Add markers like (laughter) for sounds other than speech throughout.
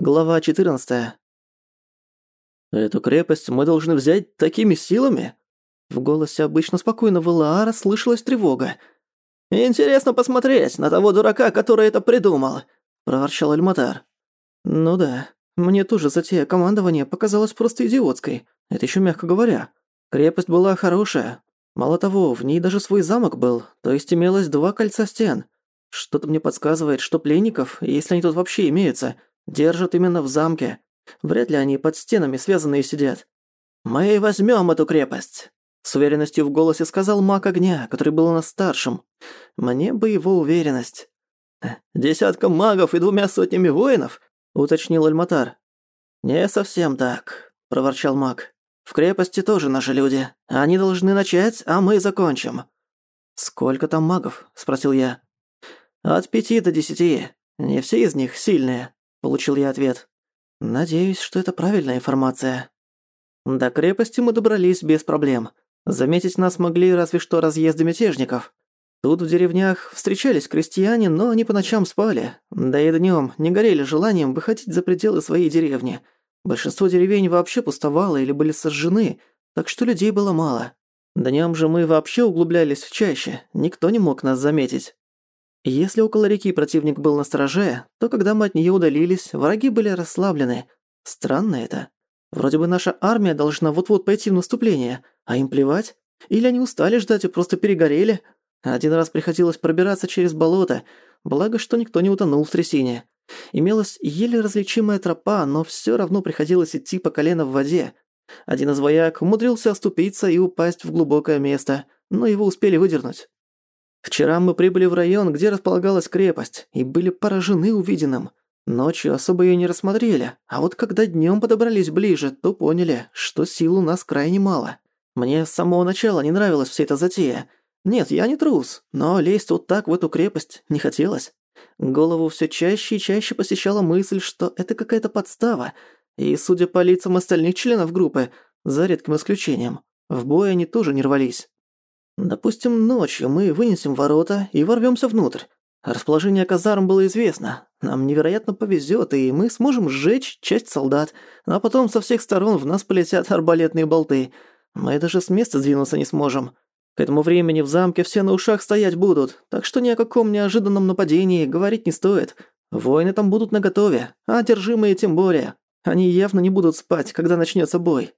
Глава 14. «Эту крепость мы должны взять такими силами?» В голосе обычно спокойного Лаара слышалась тревога. «Интересно посмотреть на того дурака, который это придумал», – проворчал Альматар. «Ну да, мне тоже затея командования показалась просто идиотской. Это еще мягко говоря. Крепость была хорошая. Мало того, в ней даже свой замок был, то есть имелось два кольца стен. Что-то мне подсказывает, что пленников, если они тут вообще имеются – Держат именно в замке. Вряд ли они под стенами связанные сидят. «Мы возьмем эту крепость!» С уверенностью в голосе сказал маг огня, который был у нас старшим. Мне бы его уверенность. «Э, Десятка магов и двумя сотнями воинов?» — уточнил Альматар. «Не совсем так», — проворчал маг. «В крепости тоже наши люди. Они должны начать, а мы закончим». «Сколько там магов?» — спросил я. «От пяти до десяти. Не все из них сильные получил я ответ. «Надеюсь, что это правильная информация». До крепости мы добрались без проблем. Заметить нас могли разве что разъезды мятежников. Тут в деревнях встречались крестьяне, но они по ночам спали, да и днём не горели желанием выходить за пределы своей деревни. Большинство деревень вообще пустовало или были сожжены, так что людей было мало. Днём же мы вообще углублялись в чаще, никто не мог нас заметить. Если около реки противник был на страже, то когда мы от нее удалились, враги были расслаблены. Странно это. Вроде бы наша армия должна вот-вот пойти в наступление, а им плевать. Или они устали ждать и просто перегорели. Один раз приходилось пробираться через болото, благо, что никто не утонул в трясине. Имелась еле различимая тропа, но все равно приходилось идти по колено в воде. Один из вояк умудрился оступиться и упасть в глубокое место, но его успели выдернуть. Вчера мы прибыли в район, где располагалась крепость, и были поражены увиденным. Ночью особо ее не рассмотрели, а вот когда днем подобрались ближе, то поняли, что сил у нас крайне мало. Мне с самого начала не нравилась вся эта затея. Нет, я не трус, но лезть вот так в эту крепость не хотелось. Голову все чаще и чаще посещала мысль, что это какая-то подстава, и, судя по лицам остальных членов группы, за редким исключением, в бой они тоже не рвались. Ну, допустим, ночью мы вынесем ворота и ворвёмся внутрь. Расположение казарм было известно. Нам невероятно повезёт, и мы сможем сжечь часть солдат, а потом со всех сторон в нас полетят (laughs) арбалетные болты. Мы даже с места сдвинуться не сможем. К этому времени в замке все на ушах стоять будут, так что ни о каком неожиданном нападении говорить не стоит. Воины там будут наготове, а одержимые тем более. Они явно не будут спать, когда начнётся бой.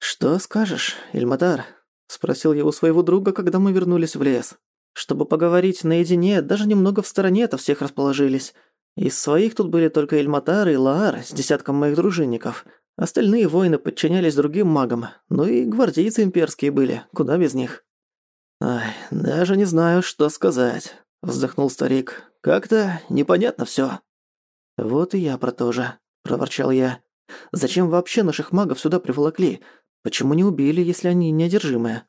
Что скажешь, Эльмадар? Спросил я у своего друга, когда мы вернулись в лес. Чтобы поговорить наедине, даже немного в стороне от всех расположились. Из своих тут были только Эльматар и Лаар с десятком моих дружинников. Остальные воины подчинялись другим магам, ну и гвардейцы имперские были, куда без них. «Ай, даже не знаю, что сказать», — вздохнул старик. «Как-то непонятно все. «Вот и я про то же», — проворчал я. «Зачем вообще наших магов сюда приволокли? Почему не убили, если они неодержимые?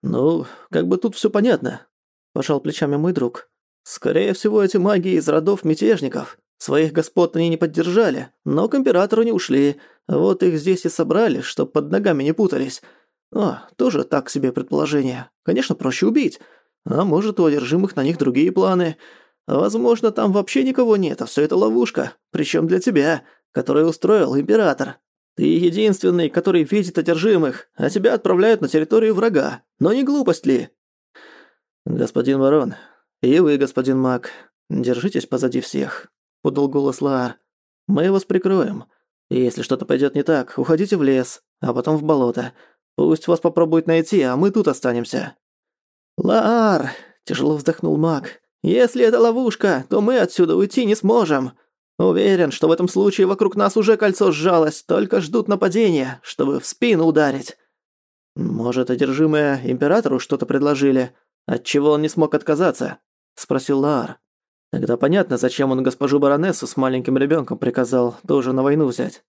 Ну, как бы тут все понятно, пожал плечами мой друг. Скорее всего, эти маги из родов мятежников. Своих господ они не поддержали, но к императору не ушли. Вот их здесь и собрали, чтоб под ногами не путались. О, тоже так себе предположение. Конечно, проще убить. А может, у одержимых на них другие планы. Возможно, там вообще никого нет, а все это ловушка. Причем для тебя, которую устроил император. Ты единственный, который видит одержимых, а тебя отправляют на территорию врага. Но не глупость ли? Господин барон, и вы, господин Мак, держитесь позади всех, подал голос Лаар. Мы вас прикроем. Если что-то пойдет не так, уходите в лес, а потом в болото. Пусть вас попробуют найти, а мы тут останемся. Лаар, тяжело вздохнул Мак, Если это ловушка, то мы отсюда уйти не сможем. Уверен, что в этом случае вокруг нас уже кольцо сжалось, только ждут нападения, чтобы в спину ударить. Может, одержимые императору что-то предложили, от чего он не смог отказаться? спросил Лар. Тогда понятно, зачем он госпожу баронессу с маленьким ребенком приказал тоже на войну взять.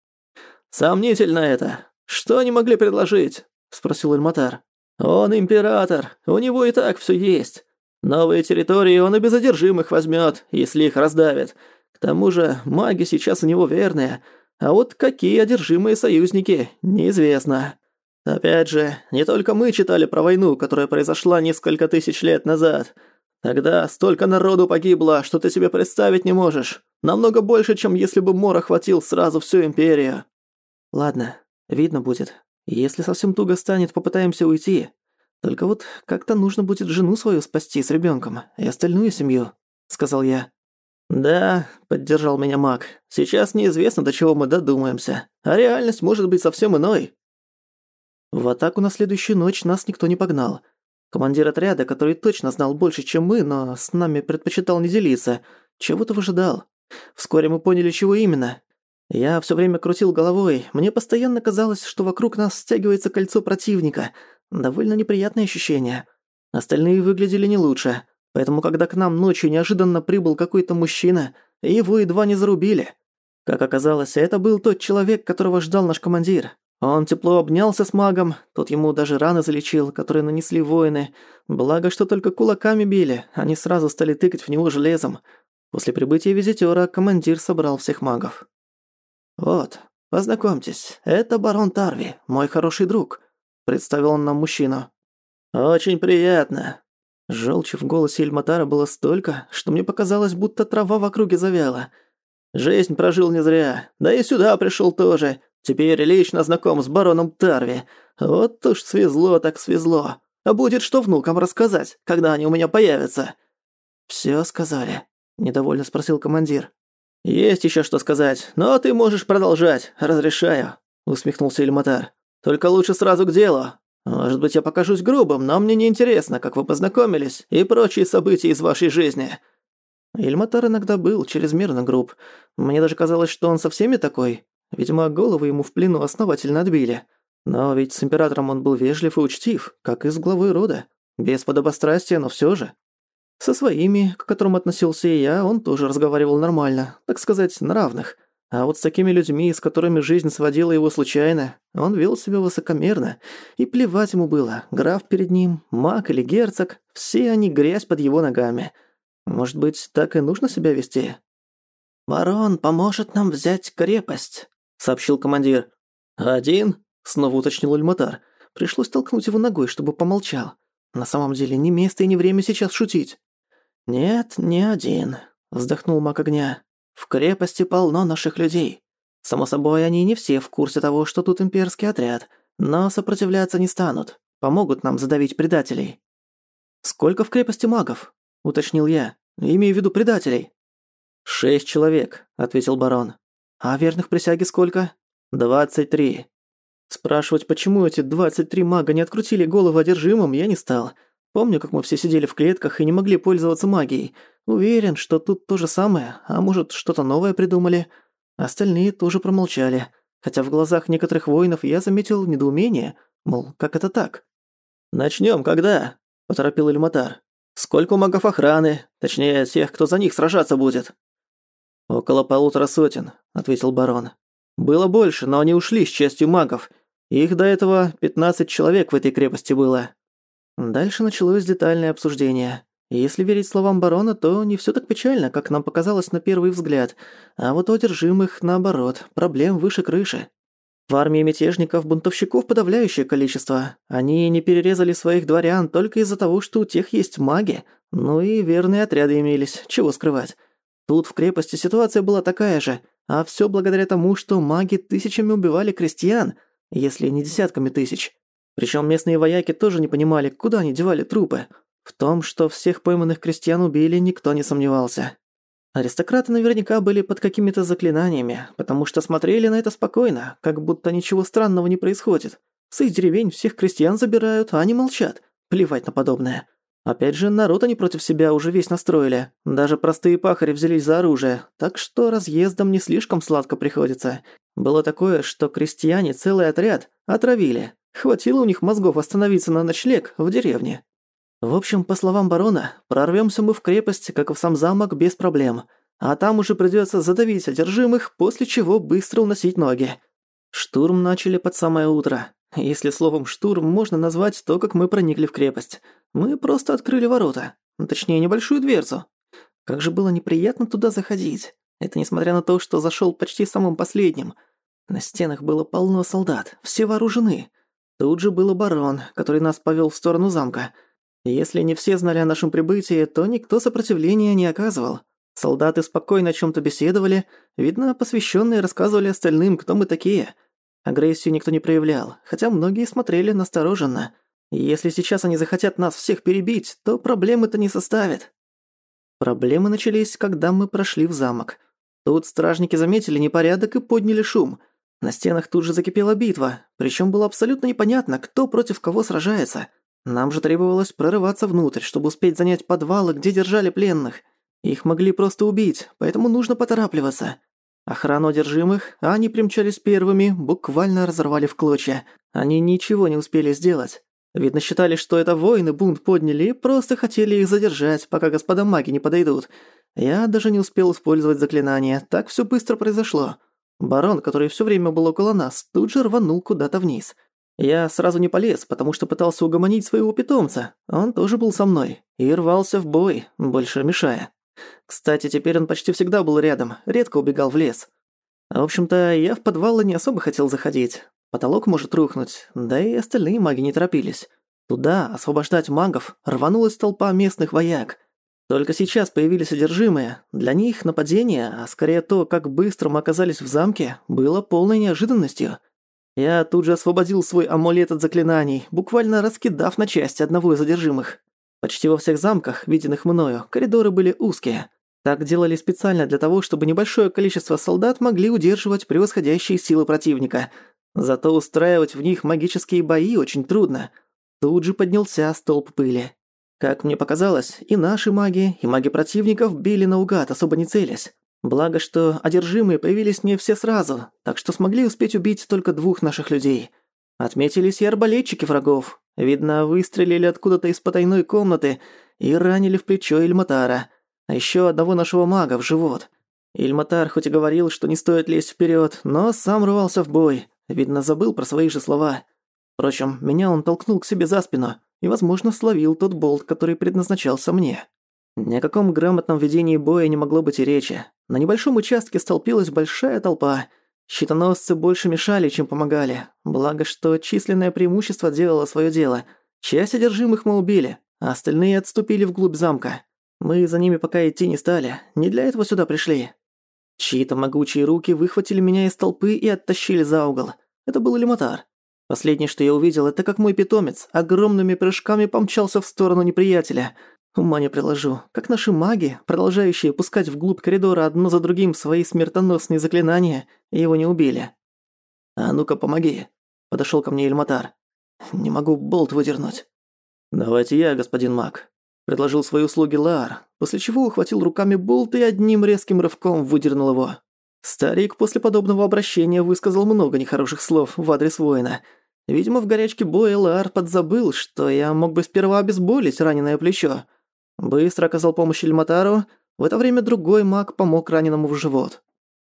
Сомнительно это. Что они могли предложить? спросил Эльматар. Он император, у него и так все есть. Новые территории он и без одержимых возьмет, если их раздавит. К тому же маги сейчас у него верные, а вот какие одержимые союзники, неизвестно. Опять же, не только мы читали про войну, которая произошла несколько тысяч лет назад. Тогда столько народу погибло, что ты себе представить не можешь. Намного больше, чем если бы мор охватил сразу всю империю. Ладно, видно будет. Если совсем туго станет, попытаемся уйти. Только вот как-то нужно будет жену свою спасти с ребенком и остальную семью, сказал я. «Да», — поддержал меня маг, — «сейчас неизвестно, до чего мы додумаемся, а реальность может быть совсем иной». В атаку на следующую ночь нас никто не погнал. Командир отряда, который точно знал больше, чем мы, но с нами предпочитал не делиться, чего-то выжидал. Вскоре мы поняли, чего именно. Я всё время крутил головой, мне постоянно казалось, что вокруг нас стягивается кольцо противника. Довольно неприятное ощущение. Остальные выглядели не лучше. Поэтому, когда к нам ночью неожиданно прибыл какой-то мужчина, его едва не зарубили. Как оказалось, это был тот человек, которого ждал наш командир. Он тепло обнялся с магом, тот ему даже раны залечил, которые нанесли воины. Благо, что только кулаками били, они сразу стали тыкать в него железом. После прибытия визитёра командир собрал всех магов. «Вот, познакомьтесь, это барон Тарви, мой хороший друг», — представил он нам мужчину. «Очень приятно», Желчи в голосе Эльматара было столько, что мне показалось, будто трава в округе завяла. «Жизнь прожил не зря. Да и сюда пришел тоже. Теперь лично знаком с бароном Тарви. Вот уж свезло так свезло. А будет что внукам рассказать, когда они у меня появятся». Все сказали», — недовольно спросил командир. «Есть еще что сказать, но ты можешь продолжать, разрешаю», — усмехнулся Эльматар. «Только лучше сразу к делу. Может быть, я покажусь грубым, но мне не интересно, как вы познакомились и прочие события из вашей жизни». Ильматар иногда был чрезмерно груб. Мне даже казалось, что он со всеми такой. Видимо, голову ему в плену основательно отбили. Но ведь с императором он был вежлив и учтив, как и с главой рода. Без подобострастия, но все же. Со своими, к которым относился и я, он тоже разговаривал нормально, так сказать, на равных. А вот с такими людьми, с которыми жизнь сводила его случайно, он вел себя высокомерно. И плевать ему было, граф перед ним, маг или герцог, все они грязь под его ногами. Может быть, так и нужно себя вести? «Барон поможет нам взять крепость», — сообщил командир. «Один?» — снова уточнил Альматар. Пришлось толкнуть его ногой, чтобы помолчал. На самом деле, ни место и ни время сейчас шутить. «Нет, не один», — вздохнул маг огня. В крепости полно наших людей. Само собой, они не все в курсе того, что тут имперский отряд, но сопротивляться не станут, помогут нам задавить предателей. «Сколько в крепости магов?» — уточнил я. «Имею в виду предателей». «Шесть человек», — ответил барон. «А верных присяги сколько?» «Двадцать три». Спрашивать, почему эти двадцать три мага не открутили голову одержимым, я не стал — Помню, как мы все сидели в клетках и не могли пользоваться магией. Уверен, что тут то же самое, а может, что-то новое придумали. Остальные тоже промолчали. Хотя в глазах некоторых воинов я заметил недоумение, мол, как это так? «Начнём, когда?» – поторопил Эльматар. «Сколько магов охраны? Точнее, тех, кто за них сражаться будет?» «Около полутора сотен», – ответил барон. «Было больше, но они ушли с частью магов. Их до этого 15 человек в этой крепости было. Дальше началось детальное обсуждение. Если верить словам барона, то не всё так печально, как нам показалось на первый взгляд. А вот у одержимых, наоборот, проблем выше крыши. В армии мятежников-бунтовщиков подавляющее количество. Они не перерезали своих дворян только из-за того, что у тех есть маги. Ну и верные отряды имелись, чего скрывать. Тут в крепости ситуация была такая же, а всё благодаря тому, что маги тысячами убивали крестьян, если не десятками тысяч. Причем местные вояки тоже не понимали, куда они девали трупы. В том, что всех пойманных крестьян убили, никто не сомневался. Аристократы наверняка были под какими-то заклинаниями, потому что смотрели на это спокойно, как будто ничего странного не происходит. С их деревень всех крестьян забирают, а они молчат. Плевать на подобное. Опять же, народ они против себя уже весь настроили. Даже простые пахари взялись за оружие, так что разъездом не слишком сладко приходится. Было такое, что крестьяне целый отряд отравили, Хватило у них мозгов остановиться на ночлег в деревне. В общем, по словам барона, прорвемся мы в крепость, как в сам замок, без проблем. А там уже придется задавить одержимых, после чего быстро уносить ноги. Штурм начали под самое утро. Если словом «штурм» можно назвать то, как мы проникли в крепость. Мы просто открыли ворота. Точнее, небольшую дверцу. Как же было неприятно туда заходить. Это несмотря на то, что зашел почти самым последним. На стенах было полно солдат, все вооружены. Тут же был и барон, который нас повел в сторону замка. Если не все знали о нашем прибытии, то никто сопротивления не оказывал. Солдаты спокойно о чем то беседовали, видно, посвященные рассказывали остальным, кто мы такие. Агрессию никто не проявлял, хотя многие смотрели настороженно. Если сейчас они захотят нас всех перебить, то проблемы-то не составит. Проблемы начались, когда мы прошли в замок. Тут стражники заметили непорядок и подняли шум. На стенах тут же закипела битва, причем было абсолютно непонятно, кто против кого сражается. Нам же требовалось прорываться внутрь, чтобы успеть занять подвалы, где держали пленных. Их могли просто убить, поэтому нужно поторапливаться. Охрану одержимых, а они примчались первыми, буквально разорвали в клочья. Они ничего не успели сделать. Видно, считали, что это воины бунт подняли и просто хотели их задержать, пока господа маги не подойдут. Я даже не успел использовать заклинание, так все быстро произошло. Барон, который всё время был около нас, тут же рванул куда-то вниз. Я сразу не полез, потому что пытался угомонить своего питомца. Он тоже был со мной и рвался в бой, больше мешая. Кстати, теперь он почти всегда был рядом, редко убегал в лес. В общем-то, я в подвалы не особо хотел заходить. Потолок может рухнуть, да и остальные маги не торопились. Туда, освобождать магов, рванулась толпа местных вояк. Только сейчас появились одержимые. Для них нападение, а скорее то, как быстро мы оказались в замке, было полной неожиданностью. Я тут же освободил свой амулет от заклинаний, буквально раскидав на части одного из одержимых. Почти во всех замках, виденных мною, коридоры были узкие. Так делали специально для того, чтобы небольшое количество солдат могли удерживать превосходящие силы противника. Зато устраивать в них магические бои очень трудно. Тут же поднялся столб пыли. Как мне показалось, и наши маги, и маги противников били наугад, особо не целясь. Благо, что одержимые появились не все сразу, так что смогли успеть убить только двух наших людей. Отметились и арбалетчики врагов. Видно, выстрелили откуда-то из потайной комнаты и ранили в плечо Эльматара, а еще одного нашего мага в живот. Эльматар хоть и говорил, что не стоит лезть вперед, но сам рвался в бой. Видно, забыл про свои же слова. Впрочем, меня он толкнул к себе за спину – и, возможно, словил тот болт, который предназначался мне. Ни о каком грамотном ведении боя не могло быть и речи. На небольшом участке столпилась большая толпа. Щитоносцы больше мешали, чем помогали. Благо, что численное преимущество делало свое дело. Часть одержимых мы убили, а остальные отступили вглубь замка. Мы за ними пока идти не стали, не для этого сюда пришли. Чьи-то могучие руки выхватили меня из толпы и оттащили за угол. Это был Элематар. Последнее, что я увидел, это как мой питомец огромными прыжками помчался в сторону неприятеля. Ума не приложу, как наши маги, продолжающие пускать вглубь коридора одно за другим свои смертоносные заклинания, его не убили. «А ну-ка, помоги!» – подошёл ко мне Эльматар. «Не могу болт выдернуть». «Давайте я, господин маг», – предложил свои услуги Лаар, после чего ухватил руками болт и одним резким рывком выдернул его. Старик после подобного обращения высказал много нехороших слов в адрес воина – Видимо, в горячке боя Лар подзабыл, что я мог бы сперва обезболить раненое плечо. Быстро оказал помощь Эльматару, в это время другой маг помог раненому в живот.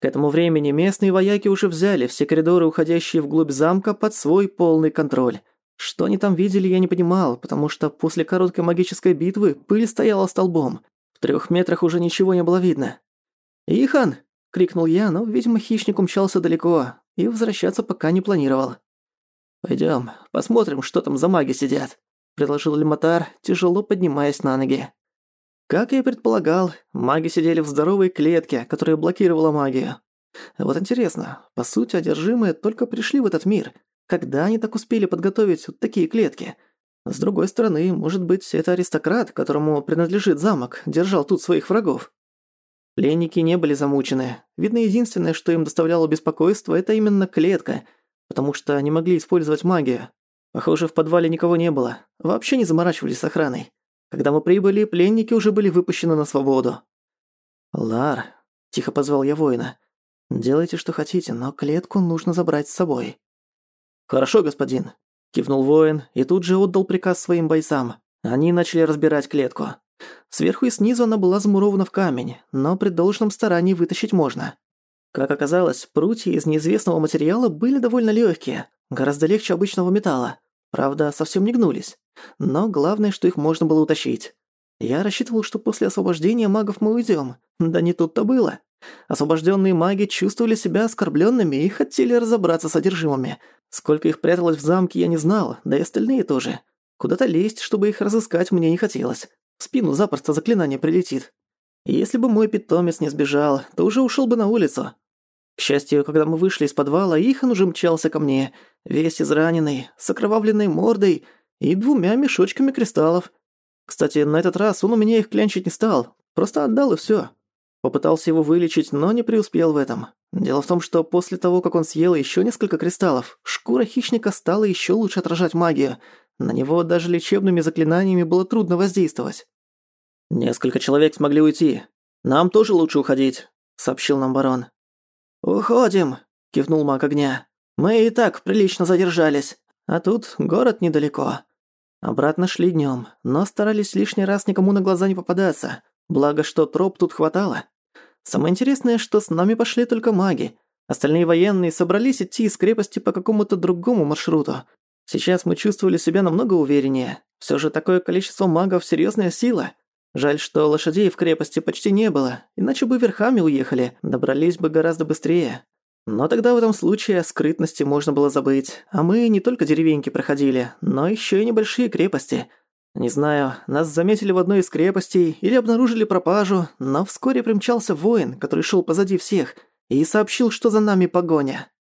К этому времени местные вояки уже взяли все коридоры, уходящие вглубь замка, под свой полный контроль. Что они там видели, я не понимал, потому что после короткой магической битвы пыль стояла столбом. В трех метрах уже ничего не было видно. «Ихан!» — крикнул я, но, видимо, хищник умчался далеко и возвращаться пока не планировал. «Пойдем, посмотрим, что там за маги сидят», — предложил Лемотар, тяжело поднимаясь на ноги. Как я и предполагал, маги сидели в здоровой клетке, которая блокировала магию. Вот интересно, по сути, одержимые только пришли в этот мир. Когда они так успели подготовить вот такие клетки? С другой стороны, может быть, это аристократ, которому принадлежит замок, держал тут своих врагов. Пленники не были замучены. Видно, единственное, что им доставляло беспокойство, это именно клетка — потому что не могли использовать магию. Похоже, в подвале никого не было. Вообще не заморачивались с охраной. Когда мы прибыли, пленники уже были выпущены на свободу. «Лар», — тихо позвал я воина, — «делайте, что хотите, но клетку нужно забрать с собой». «Хорошо, господин», — кивнул воин и тут же отдал приказ своим бойцам. Они начали разбирать клетку. Сверху и снизу она была замурована в камень, но при должном старании вытащить можно. Как оказалось, прутья из неизвестного материала были довольно легкие, гораздо легче обычного металла. Правда, совсем не гнулись. Но главное, что их можно было утащить. Я рассчитывал, что после освобождения магов мы уйдем. Да не тут-то было. Освобожденные маги чувствовали себя оскорбленными и хотели разобраться с содержимыми. Сколько их пряталось в замке, я не знал, да и остальные тоже. Куда-то лезть, чтобы их разыскать, мне не хотелось. В спину запросто заклинание прилетит. Если бы мой питомец не сбежал, то уже ушел бы на улицу. К счастью, когда мы вышли из подвала, Ихан уже мчался ко мне, весь израненный, с окровавленной мордой и двумя мешочками кристаллов. Кстати, на этот раз он у меня их клянчить не стал, просто отдал и все. Попытался его вылечить, но не преуспел в этом. Дело в том, что после того, как он съел еще несколько кристаллов, шкура хищника стала еще лучше отражать магию. На него даже лечебными заклинаниями было трудно воздействовать. «Несколько человек смогли уйти. Нам тоже лучше уходить», — сообщил нам барон. «Уходим», — кивнул маг огня. «Мы и так прилично задержались, а тут город недалеко». Обратно шли днем, но старались лишний раз никому на глаза не попадаться, благо что троп тут хватало. Самое интересное, что с нами пошли только маги. Остальные военные собрались идти из крепости по какому-то другому маршруту. Сейчас мы чувствовали себя намного увереннее. Все же такое количество магов – серьезная сила. Жаль, что лошадей в крепости почти не было, иначе бы верхами уехали, добрались бы гораздо быстрее. Но тогда в этом случае о скрытности можно было забыть, а мы не только деревеньки проходили, но еще и небольшие крепости. Не знаю, нас заметили в одной из крепостей или обнаружили пропажу, но вскоре примчался воин, который шел позади всех, и сообщил, что за нами погоня.